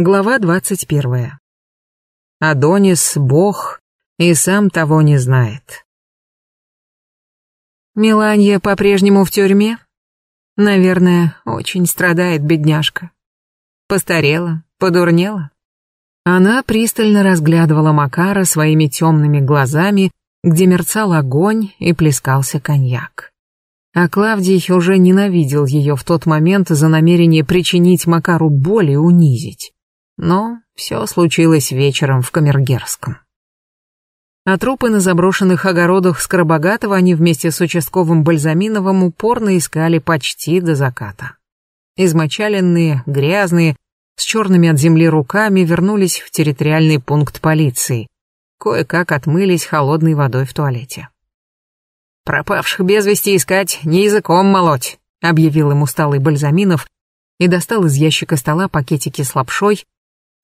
Глава двадцать первая. Адонис — бог, и сам того не знает. Миланья по-прежнему в тюрьме? Наверное, очень страдает бедняжка. Постарела, подурнела. Она пристально разглядывала Макара своими темными глазами, где мерцал огонь и плескался коньяк. А Клавдий уже ненавидел ее в тот момент за намерение причинить Макару боль и унизить. Но все случилось вечером в Камергерском. А трупы на заброшенных огородах Скоробогатого они вместе с участковым Бальзаминовым упорно искали почти до заката. Измочаленные, грязные, с черными от земли руками вернулись в территориальный пункт полиции. Кое-как отмылись холодной водой в туалете. «Пропавших без вести искать, не языком молоть», — объявил ему усталый Бальзаминов и достал из ящика стола пакетики с лапшой,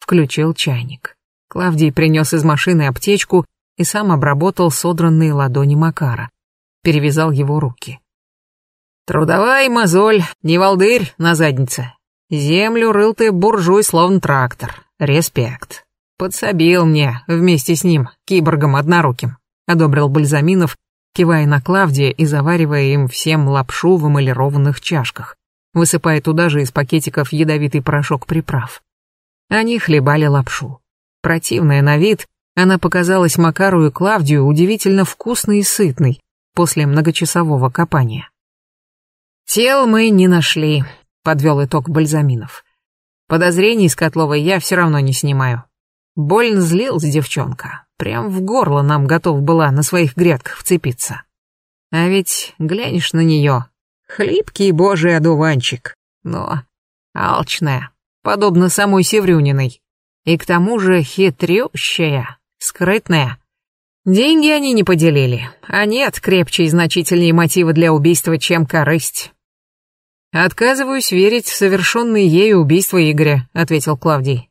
Включил чайник. Клавдий принес из машины аптечку и сам обработал содранные ладони Макара. Перевязал его руки. «Трудовая мозоль, не волдырь на заднице. Землю рыл ты буржуй, словно трактор. Респект. Подсобил мне вместе с ним, киборгом одноруким», — одобрил Бальзаминов, кивая на Клавдия и заваривая им всем лапшу в эмалированных чашках, высыпая туда же из пакетиков ядовитый порошок приправ. Они хлебали лапшу. Противная на вид, она показалась Макару и Клавдию удивительно вкусной и сытной после многочасового копания. «Тел мы не нашли», — подвел итог Бальзаминов. «Подозрений с Котловой я все равно не снимаю. Больно злилась девчонка, прям в горло нам готов была на своих грядках вцепиться. А ведь глянешь на нее, хлипкий божий одуванчик, но алчная, подобно самой Севрюниной. И к тому же хитрющая, скрытная. Деньги они не поделили, а нет крепче и значительнее мотива для убийства, чем корысть. «Отказываюсь верить в совершенные ею убийство Игоря», — ответил Клавдий.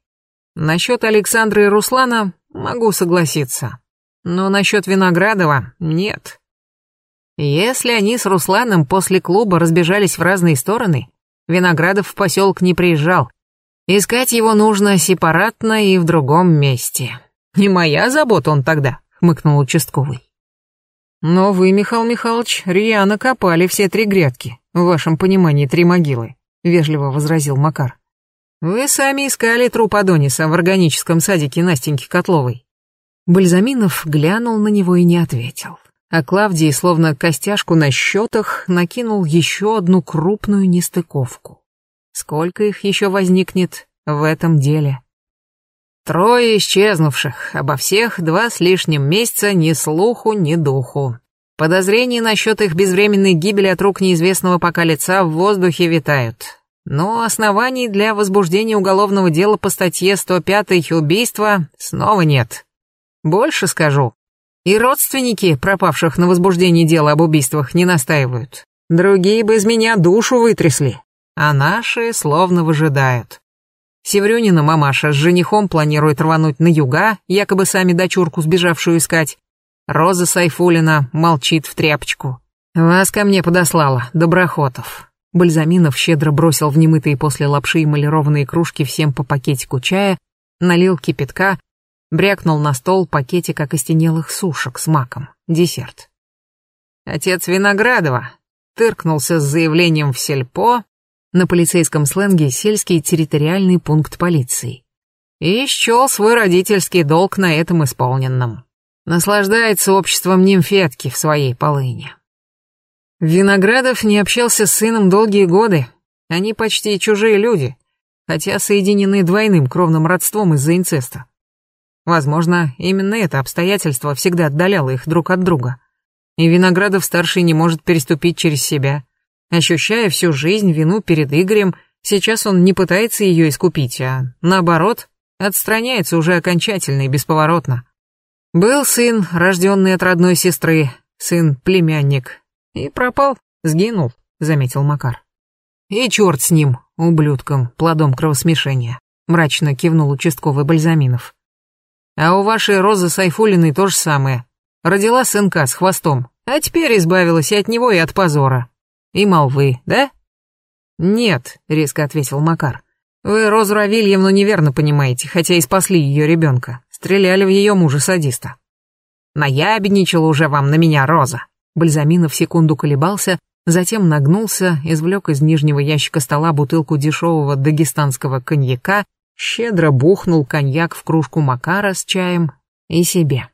«Насчет Александра и Руслана могу согласиться, но насчет Виноградова нет. Если они с Русланом после клуба разбежались в разные стороны, Виноградов в поселок не приезжал, Искать его нужно сепаратно и в другом месте. Не моя забота он тогда, хмыкнул участковый. Но вы, Михаил Михайлович, рьяно копали все три грядки, в вашем понимании три могилы, вежливо возразил Макар. Вы сами искали труп Адониса в органическом садике Настеньки Котловой. Бальзаминов глянул на него и не ответил. А Клавдий, словно костяшку на счетах, накинул еще одну крупную нестыковку. Сколько их еще возникнет в этом деле? Трое исчезнувших, обо всех два с лишним месяца ни слуху, ни духу. Подозрения насчет их безвременной гибели от рук неизвестного пока лица в воздухе витают. Но оснований для возбуждения уголовного дела по статье 105 убийства снова нет. Больше скажу. И родственники пропавших на возбуждении дела об убийствах не настаивают. Другие бы из меня душу вытрясли а наши словно выжидают. Севрюнина мамаша с женихом планирует рвануть на юга, якобы сами дочурку сбежавшую искать. Роза Сайфулина молчит в тряпочку. Вас ко мне подослала, Доброхотов. Бальзаминов щедро бросил в немытые после лапши эмалированные кружки всем по пакетику чая, налил кипятка, брякнул на стол пакетик окостенелых сушек с маком, десерт. Отец Виноградова тыркнулся с заявлением в сельпо, на полицейском сленге сельский территориальный пункт полиции. И счел свой родительский долг на этом исполненном. Наслаждается обществом нимфетки в своей полыне. Виноградов не общался с сыном долгие годы. Они почти чужие люди, хотя соединены двойным кровным родством из-за инцеста. Возможно, именно это обстоятельство всегда отдаляло их друг от друга. И Виноградов-старший не может переступить через себя, Ощущая всю жизнь вину перед Игорем, сейчас он не пытается ее искупить, а, наоборот, отстраняется уже окончательно и бесповоротно. Был сын, рожденный от родной сестры, сын-племянник, и пропал, сгинул, заметил Макар. И черт с ним, ублюдком, плодом кровосмешения, мрачно кивнул участковый Бальзаминов. А у вашей Розы Сайфулиной то же самое. Родила сынка с хвостом, а теперь избавилась и от него, и от позора и молвы, да?» «Нет», — резко ответил Макар. Вы Розу Равильевну неверно понимаете, хотя и спасли ее ребенка. Стреляли в ее мужа-садиста. Наябедничала уже вам на меня Роза. Бальзаминов секунду колебался, затем нагнулся, извлек из нижнего ящика стола бутылку дешевого дагестанского коньяка, щедро бухнул коньяк в кружку Макара с чаем и себе.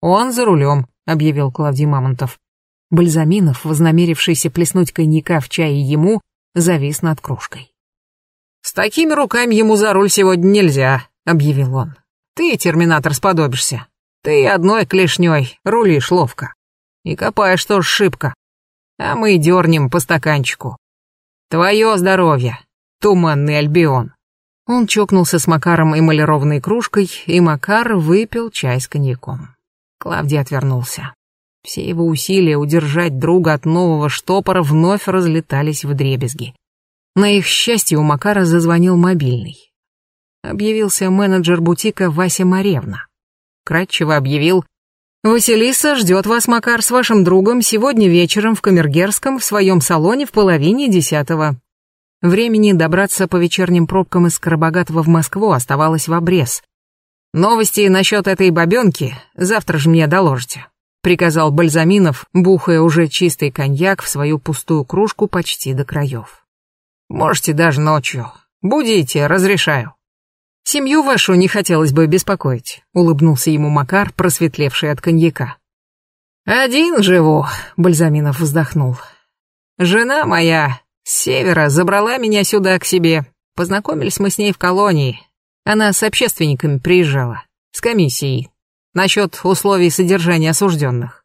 «Он за рулем», — объявил Клавдий Мамонтов. Бальзаминов, вознамерившийся плеснуть коньяка в чай ему, завис над кружкой. «С такими руками ему за руль сегодня нельзя», — объявил он. «Ты, терминатор, сподобишься. Ты одной клешней рулишь ловко. И копаешь тоже шибко. А мы дернем по стаканчику. Твое здоровье, туманный Альбион». Он чокнулся с Макаром эмалированной кружкой, и Макар выпил чай с коньяком. Клавдий отвернулся. Все его усилия удержать друга от нового штопора вновь разлетались в дребезги. На их счастье у Макара зазвонил мобильный. Объявился менеджер бутика Вася Маревна. Кратчево объявил «Василиса ждет вас, Макар, с вашим другом сегодня вечером в Камергерском в своем салоне в половине десятого». Времени добраться по вечерним пробкам из Карабогатова в Москву оставалось в обрез. «Новости насчет этой бабенки завтра же мне доложите», — приказал Бальзаминов, бухая уже чистый коньяк в свою пустую кружку почти до краев. Можете даже ночью. Будите, разрешаю. Семью вашу не хотелось бы беспокоить, улыбнулся ему Макар, просветлевший от коньяка. Один живу, Бальзаминов вздохнул. Жена моя с севера забрала меня сюда к себе. Познакомились мы с ней в колонии. Она с общественниками приезжала, с комиссией, насчет условий содержания осужденных.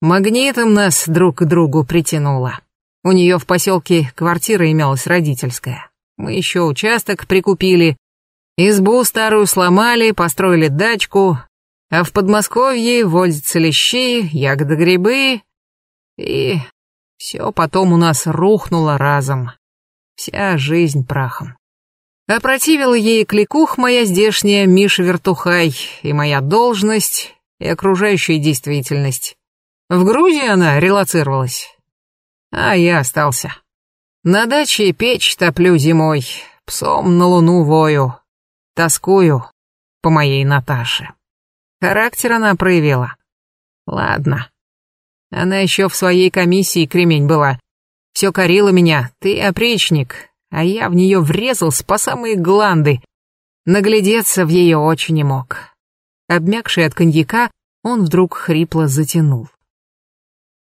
Магнитом нас друг к другу притянуло. У нее в поселке квартира имелась родительская. Мы еще участок прикупили, избу старую сломали, построили дачку, а в Подмосковье водятся лещи, ягоды грибы, и все потом у нас рухнуло разом. Вся жизнь прахом. Опротивила ей кликух моя здешняя Миша Вертухай, и моя должность, и окружающая действительность. В Грузии она релацировалась, а я остался. На даче печь топлю зимой, псом на луну вою, тоскую по моей Наташе. Характер она проявила. Ладно. Она еще в своей комиссии кремень была. Все корила меня, ты опричник, а я в нее врезался по самые гланды. Наглядеться в ее очень не мог. Обмякший от коньяка, он вдруг хрипло затянул.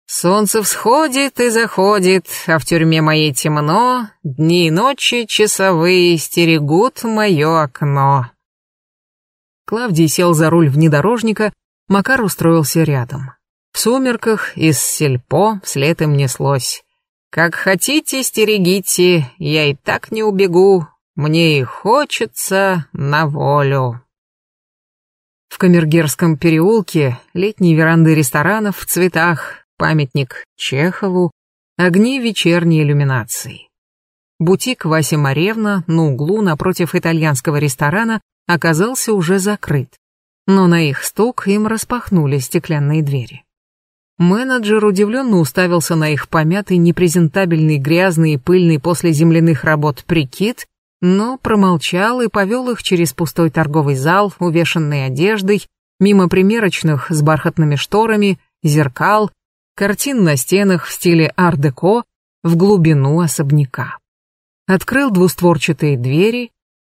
Солнце всходит и заходит, а в тюрьме моей темно, дни и ночи часовые стерегут мое окно. Клавдий сел за руль внедорожника, Макар устроился рядом. В сумерках из сельпо вслед им неслось. «Как хотите, стерегите, я и так не убегу, мне и хочется на волю». В Камергерском переулке летние веранды ресторанов в цветах, памятник Чехову, огни вечерней иллюминации. Бутик Васи Маревна на углу напротив итальянского ресторана оказался уже закрыт, но на их стук им распахнули стеклянные двери. Менеджер удивленно уставился на их помятый, непрезентабельный, грязный и пыльный после земляных работ прикид, но промолчал и повел их через пустой торговый зал, увешанный одеждой, мимо примерочных с бархатными шторами, зеркал, картин на стенах в стиле ар-деко в глубину особняка. Открыл двустворчатые двери,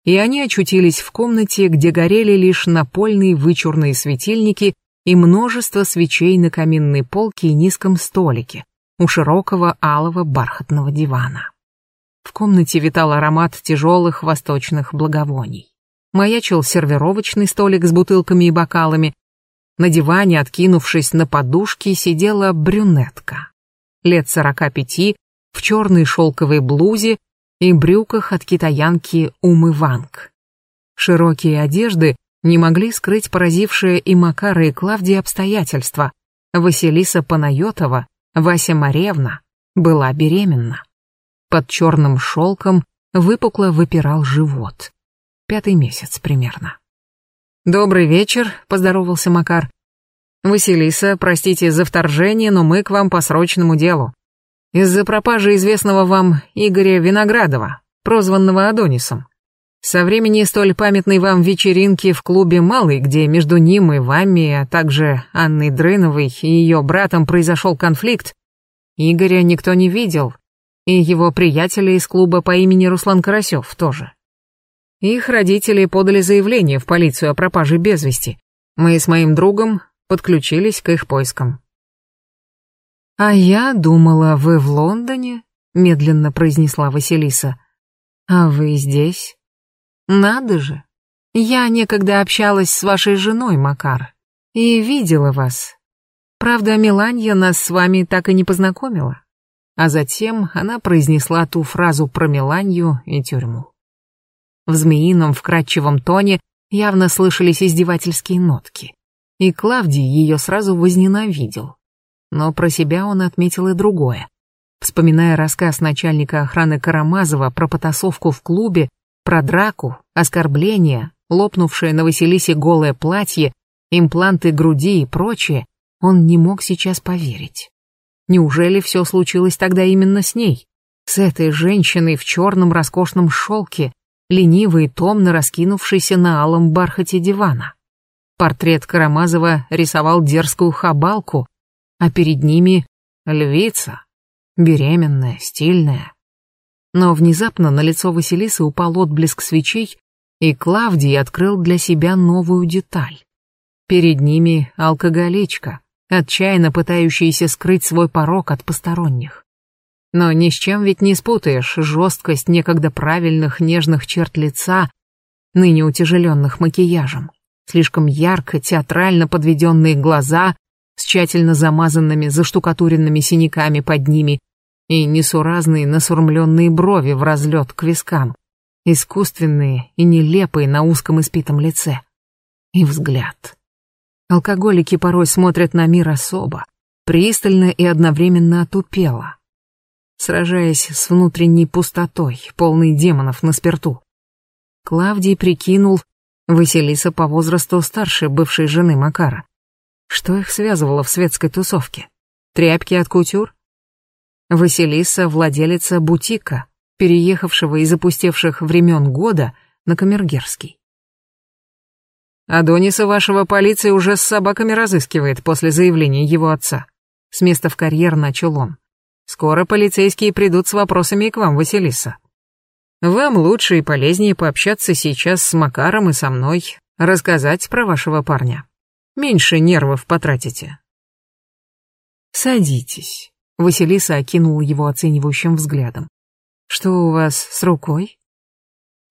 и они очутились в комнате, где горели лишь напольные вычурные светильники и множество свечей на каминной полке и низком столике у широкого алого бархатного дивана. В комнате витал аромат тяжелых восточных благовоний. Маячил сервировочный столик с бутылками и бокалами, на диване, откинувшись на подушке, сидела брюнетка. Лет сорока пяти, в черной шелковой блузе и брюках от китаянки Умы Ванг. Широкие одежды не могли скрыть поразившие и Макара, и Клавдия обстоятельства. Василиса Панайотова, Вася Маревна, была беременна. Под черным шелком выпукло выпирал живот. Пятый месяц примерно. «Добрый вечер», — поздоровался Макар. «Василиса, простите за вторжение, но мы к вам по срочному делу. Из-за пропажи известного вам Игоря Виноградова, прозванного Адонисом. Со времени столь памятной вам вечеринки в клубе «Малый», где между ним и вами, а также Анной Дрыновой и ее братом произошел конфликт, Игоря никто не видел, и его приятеля из клуба по имени Руслан Карасев тоже. Их родители подали заявление в полицию о пропаже без вести. Мы с моим другом подключились к их поискам. «А я думала, вы в Лондоне?» — медленно произнесла Василиса. «А вы здесь?» «Надо же! Я некогда общалась с вашей женой, Макар, и видела вас. Правда, Миланья нас с вами так и не познакомила». А затем она произнесла ту фразу про Миланью и тюрьму. В змеином вкрадчивом тоне явно слышались издевательские нотки, и Клавдий ее сразу возненавидел. Но про себя он отметил и другое. Вспоминая рассказ начальника охраны Карамазова про потасовку в клубе, про драку, оскорбления, лопнувшее на Василисе голое платье, импланты груди и прочее, он не мог сейчас поверить. Неужели все случилось тогда именно с ней? С этой женщиной в черном роскошном шелке, лениво и томно раскинувшейся на алом бархате дивана. Портрет Карамазова рисовал дерзкую хабалку, а перед ними львица, беременная, стильная, но внезапно на лицо Василисы упал отблеск свечей, и Клавдий открыл для себя новую деталь. Перед ними алкоголичка, отчаянно пытающаяся скрыть свой порог от посторонних. Но ни с чем ведь не спутаешь жесткость некогда правильных нежных черт лица, ныне утяжеленных макияжем, слишком ярко, театрально подведенные глаза с тщательно замазанными, заштукатуренными синяками под ними и несуразные насурмленные брови в разлет к вискам, искусственные и нелепые на узком испитом лице. И взгляд. Алкоголики порой смотрят на мир особо, пристально и одновременно отупело, сражаясь с внутренней пустотой, полной демонов на спирту. Клавдий прикинул, Василиса по возрасту старше бывшей жены Макара. Что их связывало в светской тусовке? Тряпки от кутюр? Василиса — владелица бутика, переехавшего из опустевших времен года на Камергерский. Адониса вашего полиция уже с собаками разыскивает после заявления его отца. С места в карьер начал он. Скоро полицейские придут с вопросами и к вам, Василиса. Вам лучше и полезнее пообщаться сейчас с Макаром и со мной, рассказать про вашего парня. Меньше нервов потратите. Садитесь. Василиса окинула его оценивающим взглядом. «Что у вас с рукой?»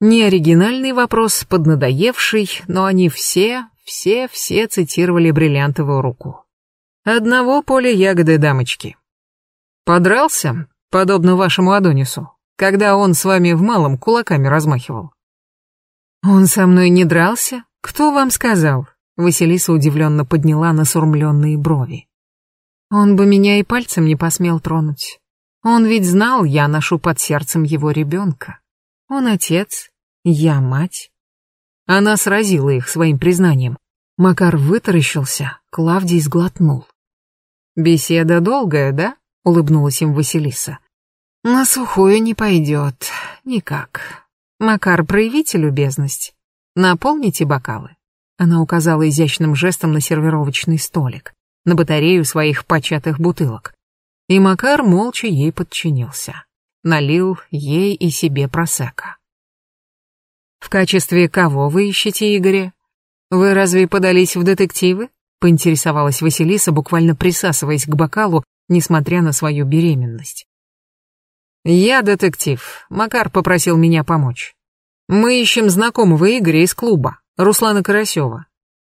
Неоригинальный вопрос, поднадоевший, но они все, все, все цитировали бриллиантовую руку. Одного поля ягоды дамочки. Подрался, подобно вашему Адонису, когда он с вами в малом кулаками размахивал. Он со мной не дрался? Кто вам сказал? Василиса удивленно подняла насурмленные брови. Он бы меня и пальцем не посмел тронуть. Он ведь знал, я ношу под сердцем его ребенка. Он отец, я мать. Она сразила их своим признанием. Макар вытаращился, Клавдий сглотнул. «Беседа долгая, да?» — улыбнулась им Василиса. «На сухую не пойдет. Никак. Макар, проявите любезность. Наполните бокалы». Она указала изящным жестом на сервировочный столик на батарею своих початых бутылок. И Макар молча ей подчинился. Налил ей и себе просека. «В качестве кого вы ищете Игоря? Вы разве подались в детективы?» поинтересовалась Василиса, буквально присасываясь к бокалу, несмотря на свою беременность. «Я детектив. Макар попросил меня помочь. Мы ищем знакомого Игоря из клуба, Руслана Карасева.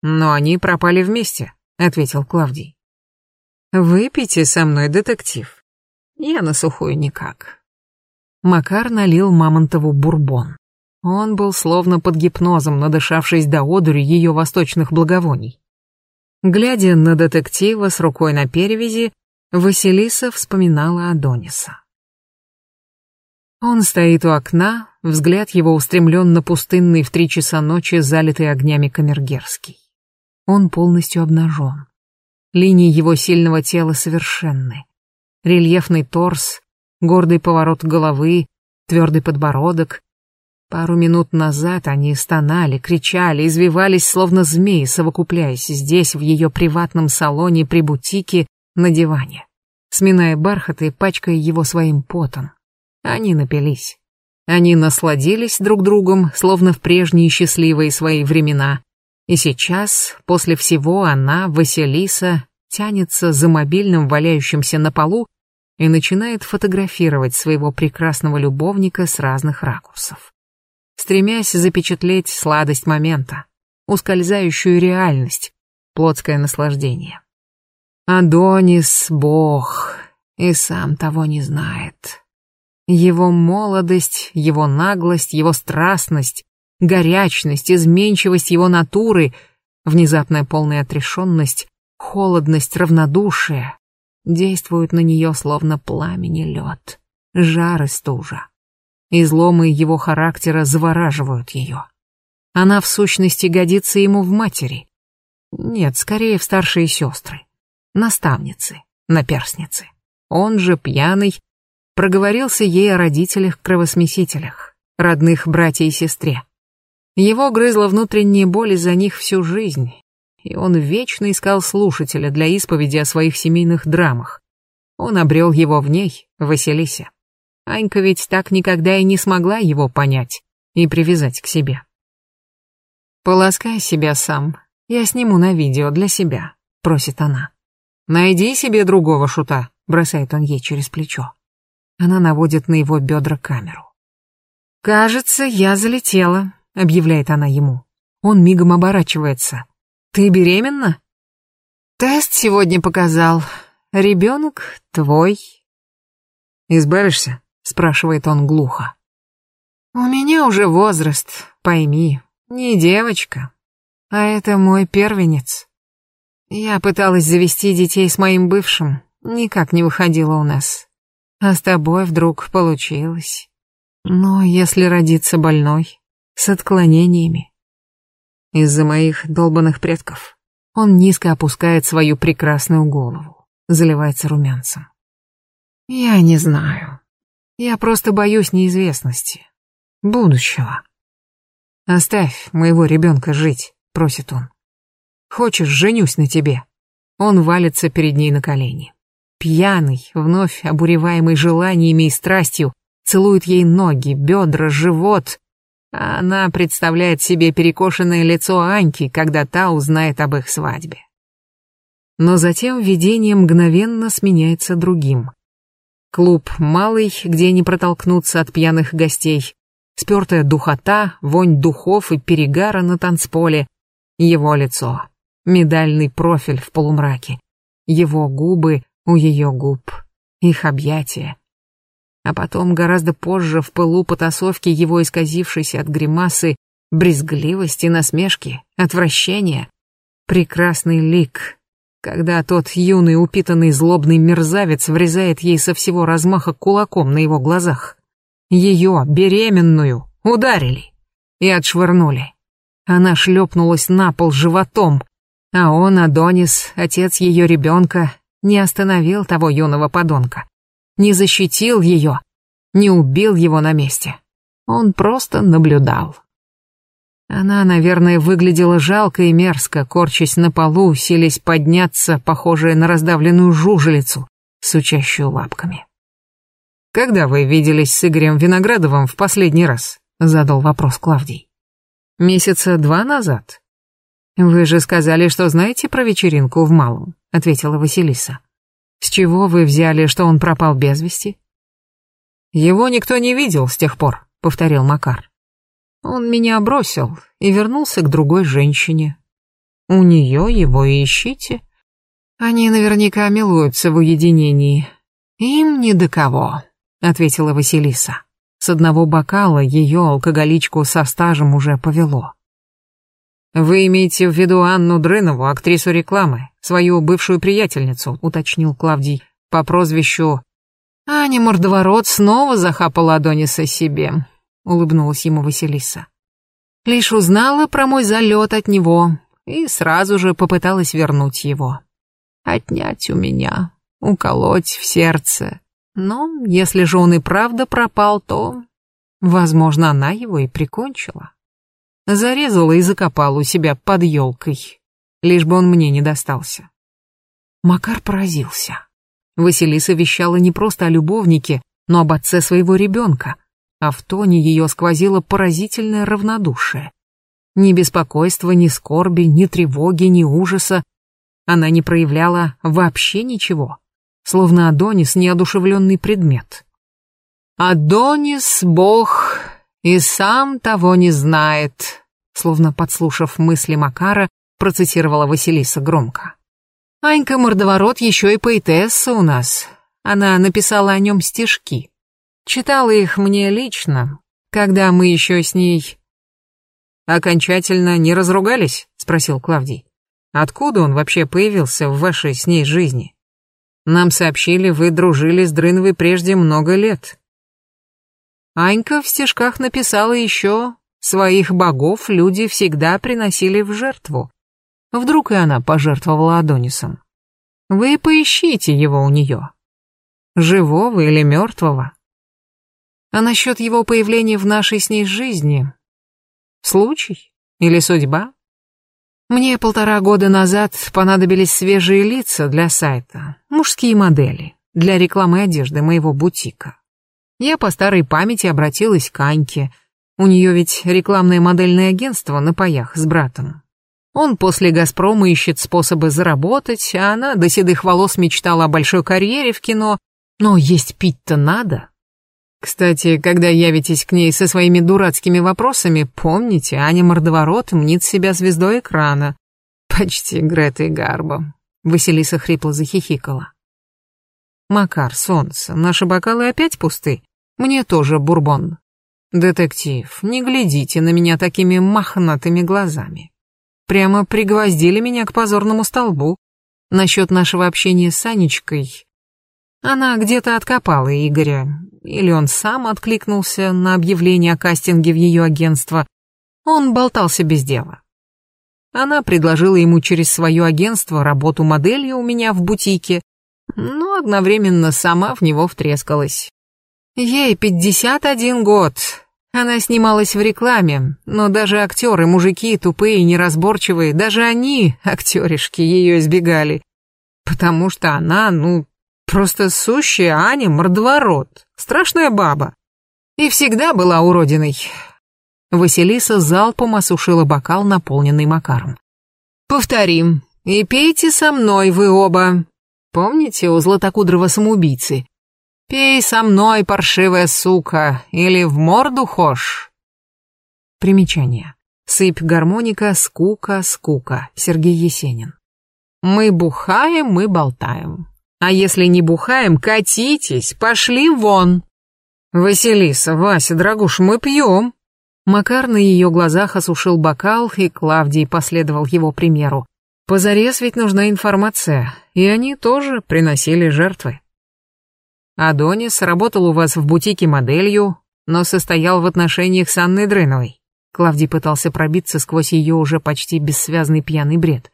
Но они пропали вместе. — ответил Клавдий. «Выпейте со мной, детектив. Я на сухую никак». Макар налил Мамонтову бурбон. Он был словно под гипнозом, надышавшись до одури ее восточных благовоний. Глядя на детектива с рукой на перевязи, Василиса вспоминала Адониса. Он стоит у окна, взгляд его устремлен на пустынный в три часа ночи, залитый огнями Камергерский. Он полностью обнажен. Линии его сильного тела совершенны. Рельефный торс, гордый поворот головы, твердый подбородок. Пару минут назад они стонали, кричали, извивались, словно змеи, совокупляясь здесь, в ее приватном салоне при бутике, на диване, сминая бархат и пачкая его своим потом. Они напились. Они насладились друг другом, словно в прежние счастливые свои времена. И сейчас, после всего, она, Василиса, тянется за мобильным, валяющимся на полу, и начинает фотографировать своего прекрасного любовника с разных ракурсов стремясь запечатлеть сладость момента, ускользающую реальность, плотское наслаждение. Адонис — бог, и сам того не знает. Его молодость, его наглость, его страстность, горячность, изменчивость его натуры, внезапная полная отрешенность, холодность, равнодушие действуют на нее словно пламени лед, жар и стужа. Изломы его характера завораживают ее. Она в сущности годится ему в матери. Нет, скорее в старшие сестры, наставницы, наперсницы. Он же, пьяный, проговорился ей о родителях-кровосмесителях, родных братья и сестре. Его грызла внутренняя боль из-за них всю жизнь, и он вечно искал слушателя для исповеди о своих семейных драмах. Он обрел его в ней, Василисе. Анька ведь так никогда и не смогла его понять и привязать к себе. «Полоскай себя сам, я сниму на видео для себя», — просит она. «Найди себе другого шута», — бросает он ей через плечо. Она наводит на его бедра камеру. «Кажется, я залетела», — объявляет она ему. Он мигом оборачивается. «Ты беременна?» «Тест сегодня показал. Ребенок твой». «Избавишься?» спрашивает он глухо. У меня уже возраст, пойми, не девочка, а это мой первенец. Я пыталась завести детей с моим бывшим, никак не выходило у нас. А с тобой вдруг получилось. Но если родиться больной, с отклонениями. Из-за моих долбанных предков он низко опускает свою прекрасную голову, заливается румянцем. Я не знаю. Я просто боюсь неизвестности. Будущего. «Оставь моего ребенка жить», — просит он. «Хочешь, женюсь на тебе?» Он валится перед ней на колени. Пьяный, вновь обуреваемый желаниями и страстью, целует ей ноги, бедра, живот. Она представляет себе перекошенное лицо Аньки, когда та узнает об их свадьбе. Но затем видение мгновенно сменяется другим. Клуб малый, где не протолкнуться от пьяных гостей. Спертая духота, вонь духов и перегара на танцполе. Его лицо. Медальный профиль в полумраке. Его губы у ее губ. Их объятия. А потом, гораздо позже, в пылу потасовки его исказившейся от гримасы, брезгливости, насмешки, отвращения. Прекрасный лик, когда тот юный упитанный злобный мерзавец врезает ей со всего размаха кулаком на его глазах. Ее, беременную, ударили и отшвырнули. Она шлепнулась на пол животом, а он, Адонис, отец ее ребенка, не остановил того юного подонка, не защитил ее, не убил его на месте. Он просто наблюдал. Она, наверное, выглядела жалко и мерзко, корчась на полу, силясь подняться, похожая на раздавленную жужелицу, сучащую лапками. «Когда вы виделись с Игорем Виноградовым в последний раз?» — задал вопрос Клавдий. «Месяца два назад». «Вы же сказали, что знаете про вечеринку в Малом», — ответила Василиса. «С чего вы взяли, что он пропал без вести?» «Его никто не видел с тех пор», — повторил Макар. Он меня бросил и вернулся к другой женщине. У нее его и ищите. Они наверняка милуются в уединении. Им ни до кого, ответила Василиса. С одного бокала ее алкоголичку со стажем уже повело. «Вы имеете в виду Анну Дрынову, актрису рекламы, свою бывшую приятельницу», — уточнил Клавдий, по прозвищу «Аня Мордоворот снова захапала Адониса себе улыбнулась ему Василиса. Лишь узнала про мой залет от него и сразу же попыталась вернуть его. Отнять у меня, уколоть в сердце. Но если же он и правда пропал, то Возможно, она его и прикончила. Зарезала и закопала у себя под елкой, лишь бы он мне не достался. Макар поразился. Василиса вещала не просто о любовнике, но об отце своего ребенка, а в тоне ее сквозило поразительное равнодушие. Ни беспокойства, ни скорби, ни тревоги, ни ужаса. Она не проявляла вообще ничего, словно Адонис неодушевленный предмет. «Адонис — бог, и сам того не знает», словно подслушав мысли Макара, процитировала Василиса громко. Анька Мордоворот еще и поэтесса у нас. Она написала о нем стишки. Читала их мне лично, когда мы еще с ней... «Окончательно не разругались?» — спросил Клавдий. «Откуда он вообще появился в вашей с ней жизни? Нам сообщили, вы дружили с Дрыновой прежде много лет». Анька в стишках написала еще «Своих богов люди всегда приносили в жертву. Вдруг и она пожертвовала Адонисом. Вы поищите его у нее. Живого или мертвого. А насчет его появления в нашей с ней жизни? Случай? Или судьба? Мне полтора года назад понадобились свежие лица для сайта, мужские модели, для рекламы одежды моего бутика. Я по старой памяти обратилась к Аньке. У нее ведь рекламное модельное агентство на паях с братом. Он после «Газпрома» ищет способы заработать, а она до седых волос мечтала о большой карьере в кино. Но есть пить-то надо. Кстати, когда явитесь к ней со своими дурацкими вопросами, помните, Аня Мордоворот мнит себя звездой экрана. Почти Гретой Гарбо. Василиса хрипло захихикала. Макар, солнце, наши бокалы опять пусты. Мне тоже бурбон. Детектив, не глядите на меня такими мохнатыми глазами. Прямо пригвоздили меня к позорному столбу. Насчет нашего общения с Анечкой. Она где-то откопала Игоря, или он сам откликнулся на объявление о кастинге в ее агентство. Он болтался без дела. Она предложила ему через свое агентство работу моделью у меня в бутике, но одновременно сама в него втрескалась. Ей 51 год, она снималась в рекламе, но даже актеры, мужики, тупые, неразборчивые, даже они, актеришки, ее избегали. Потому что она, ну, просто сущая Аня мордоворот, страшная баба. И всегда была уродиной. Василиса залпом осушила бокал, наполненный Макаром. «Повторим. И пейте со мной вы оба. Помните у златокудрого самоубийцы? Пей со мной, паршивая сука, или в морду хошь. Примечание. Сыпь гармоника, скука, скука. Сергей Есенин. Мы бухаем, мы болтаем. А если не бухаем, катитесь, пошли вон. Василиса, Вася, дорогуш, мы пьем. Макар на ее глазах осушил бокал, и Клавдий последовал его примеру. Позарез ведь нужна информация, и они тоже приносили жертвы. Адонис работал у вас в бутике моделью, но состоял в отношениях с Анной Дрыновой. Клавдий пытался пробиться сквозь ее уже почти бессвязный пьяный бред.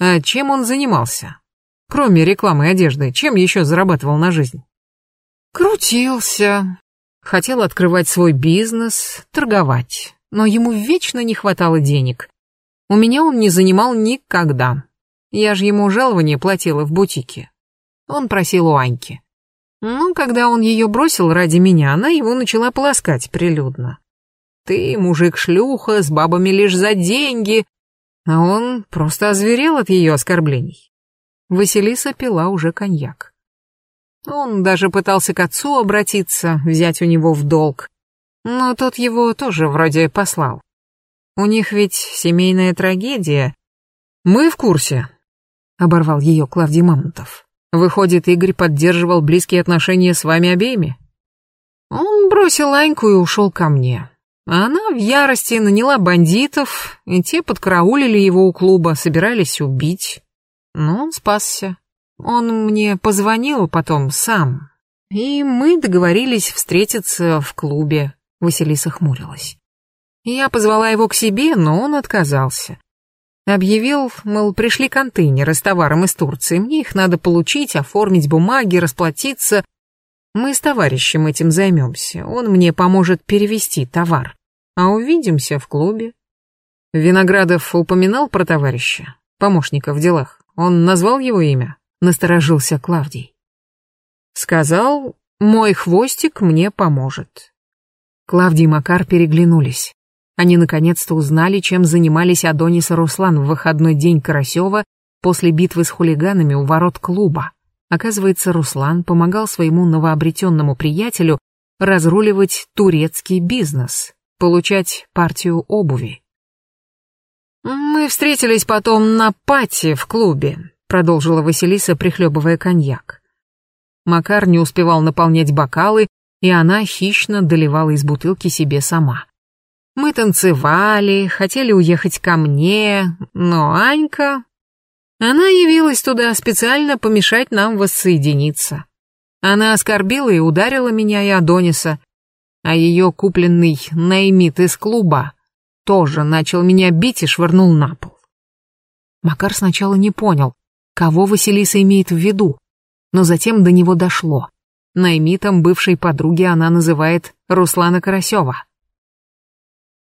А чем он занимался? Кроме рекламы одежды, чем еще зарабатывал на жизнь? Крутился. Хотел открывать свой бизнес, торговать. Но ему вечно не хватало денег. У меня он не занимал никогда. Я же ему жалование платила в бутике. Он просил у Аньки. Ну, когда он ее бросил ради меня, она его начала полоскать прилюдно. Ты, мужик-шлюха, с бабами лишь за деньги. А он просто озверел от ее оскорблений. Василиса пила уже коньяк. Он даже пытался к отцу обратиться, взять у него в долг. Но тот его тоже вроде послал. У них ведь семейная трагедия. Мы в курсе, — оборвал ее Клавдий Мамонтов. Выходит, Игорь поддерживал близкие отношения с вами обеими? Он бросил Аньку и ушел ко мне. А она в ярости наняла бандитов, и те подкараулили его у клуба, собирались убить. Но он спасся. Он мне позвонил потом сам, и мы договорились встретиться в клубе. Василиса хмурилась. Я позвала его к себе, но он отказался. Объявил, мол, пришли контейнеры с товаром из Турции, мне их надо получить, оформить бумаги, расплатиться. Мы с товарищем этим займемся, он мне поможет перевести товар. А увидимся в клубе. Виноградов упоминал про товарища, помощника в делах. Он назвал его имя? Насторожился Клавдий. Сказал, мой хвостик мне поможет. Клавдий и Макар переглянулись. Они наконец-то узнали, чем занимались Адонис и Руслан в выходной день Карасева после битвы с хулиганами у ворот клуба. Оказывается, Руслан помогал своему новообретенному приятелю разруливать турецкий бизнес, получать партию обуви. «Мы встретились потом на пати в клубе», — продолжила Василиса, прихлебывая коньяк. Макар не успевал наполнять бокалы, и она хищно доливала из бутылки себе сама. Мы танцевали, хотели уехать ко мне, но Анька... Она явилась туда специально помешать нам воссоединиться. Она оскорбила и ударила меня и Адониса, а ее купленный наймит из клуба тоже начал меня бить и швырнул на пол. Макар сначала не понял, кого Василиса имеет в виду, но затем до него дошло. Наймитом бывшей подруги она называет Руслана Карасева.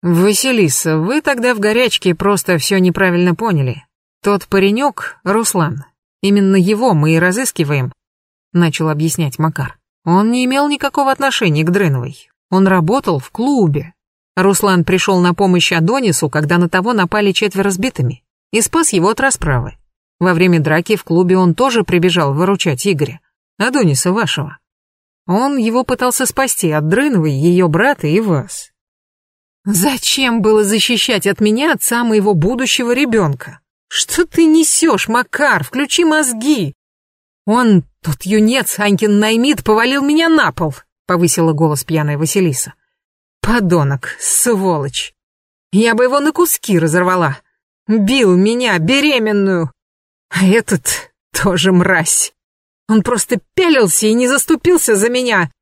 «Василиса, вы тогда в горячке просто все неправильно поняли. Тот паренек, Руслан, именно его мы и разыскиваем», — начал объяснять Макар. «Он не имел никакого отношения к Дрыновой. Он работал в клубе. Руслан пришел на помощь Адонису, когда на того напали четверо сбитыми, и спас его от расправы. Во время драки в клубе он тоже прибежал выручать Игоря, Адониса вашего. Он его пытался спасти от Дрыновой, ее брата и вас. Зачем было защищать от меня отца моего будущего ребенка? Что ты несешь, Макар? Включи мозги. Он, тот юнец, Анькин Наймит, повалил меня на пол, повысила голос пьяная Василиса. Подонок, сволочь. Я бы его на куски разорвала. Бил меня, беременную. А этот тоже мразь. Он просто пялился и не заступился за меня.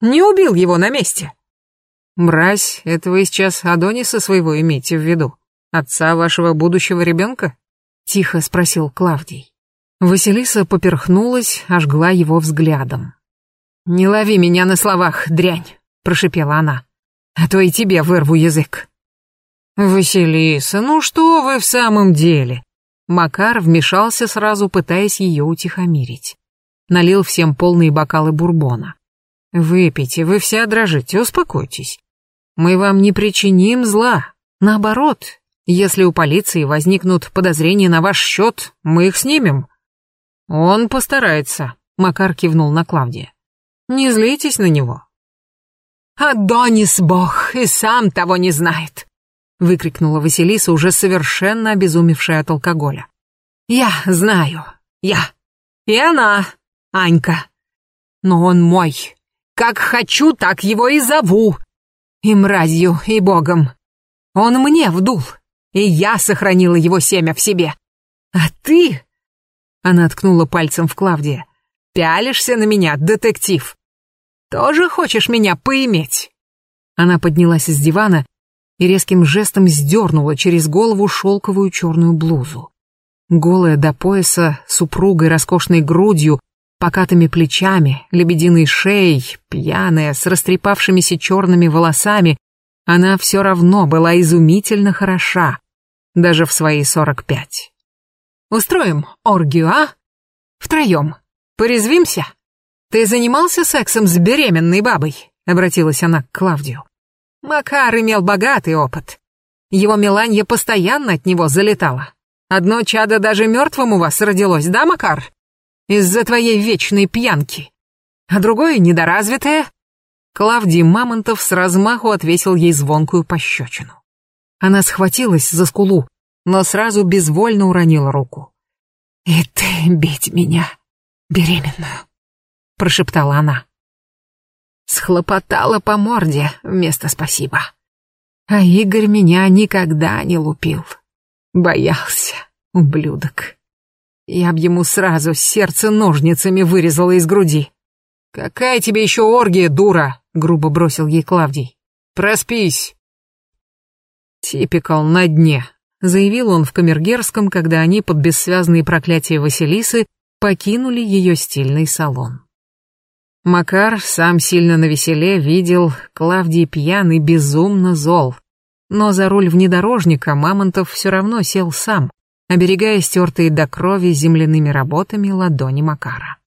Не убил его на месте. Мразь, это вы сейчас Адониса своего имеете в виду? Отца вашего будущего ребенка? Тихо спросил Клавдий. Василиса поперхнулась, ожгла его взглядом. «Не лови меня на словах, дрянь!» — прошипела она. «А то и тебе вырву язык». «Василиса, ну что вы в самом деле?» Макар вмешался сразу, пытаясь ее утихомирить налил всем полные бокалы бурбона. «Выпейте, вы вся дрожите, успокойтесь. Мы вам не причиним зла. Наоборот, если у полиции возникнут подозрения на ваш счет, мы их снимем». «Он постарается», — Макар кивнул на Клавдия. «Не злитесь на него». «Адонис бог и сам того не знает», — выкрикнула Василиса, уже совершенно обезумевшая от алкоголя. «Я знаю, я. И она, Анька. Но он мой. Как хочу, так его и зову. И мразью, и богом. Он мне вдул, и я сохранила его семя в себе. А ты...» Она ткнула пальцем в Клавдия. «Пялишься на меня, детектив. Тоже хочешь меня поиметь?» Она поднялась из дивана и резким жестом сдернула через голову шелковую черную блузу. Голая до пояса, супругой роскошной грудью, покатыми плечами, лебединой шеей, пьяная, с растрепавшимися черными волосами, она все равно была изумительно хороша, даже в свои сорок пять. «Устроим оргию, а? Втроем. Порезвимся? Ты занимался сексом с беременной бабой?» — обратилась она к Клавдию. Макар имел богатый опыт. Его Меланья постоянно от него залетала. Одно чадо даже мертвым у вас родилось, да, Макар? Из-за твоей вечной пьянки. А другое недоразвитое...» Клавдий Мамонтов с размаху отвесил ей звонкую пощечину. Она схватилась за скулу, но сразу безвольно уронила руку. «И ты бить меня, беременную», — прошептала она. Схлопотала по морде вместо спасибо. А Игорь меня никогда не лупил. Боялся, ублюдок. Я б ему сразу сердце ножницами вырезала из груди. «Какая тебе еще оргия, дура?» — грубо бросил ей Клавдий. «Проспись!» «Типикал на дне», — заявил он в Камергерском, когда они под бессвязные проклятия Василисы покинули ее стильный салон. Макар, сам сильно навеселе, видел, Клавдий пьяный безумно зол. Но за руль внедорожника Мамонтов все равно сел сам, оберегая стертые до крови земляными работами ладони Макара.